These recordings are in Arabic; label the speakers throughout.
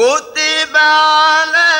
Speaker 1: كتب عليكم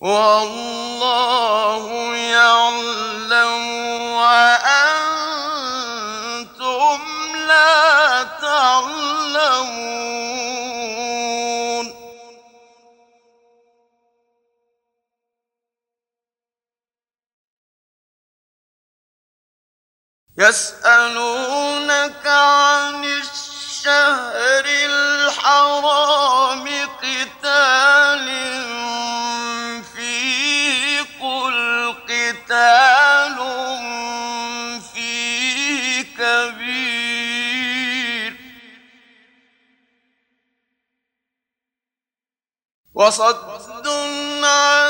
Speaker 1: والله يعلم وأنتم لا تعلمون. يسألونك عن الشهر الحرام قتال وصد عن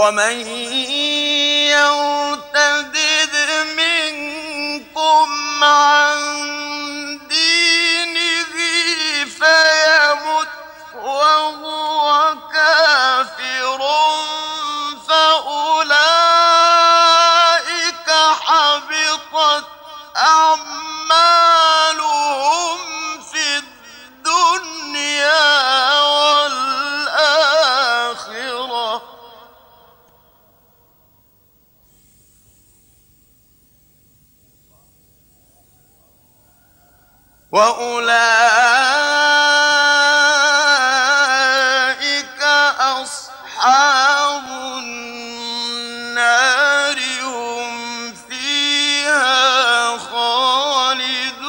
Speaker 1: ومن وأولئك أصحاب النار هم فيها خالدون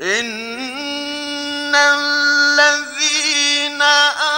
Speaker 1: إن الذين آمنوا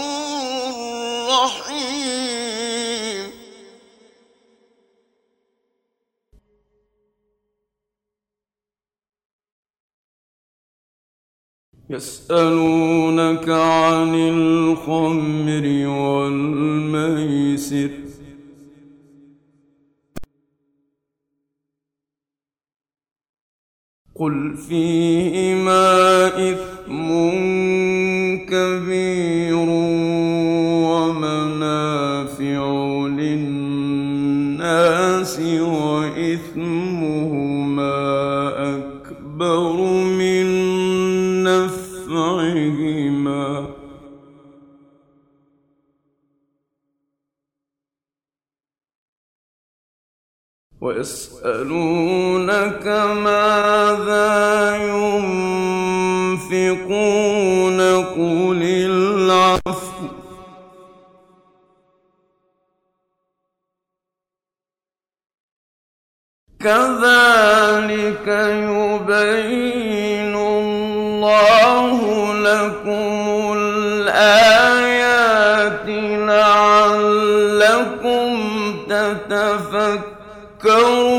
Speaker 2: يسألونك عن الخمر والميسر. قل فيهما إثم كبير. ويسألونك ماذا ينفقون قل العفو. كذلك يبين الله لكم لعلكم تتفكرون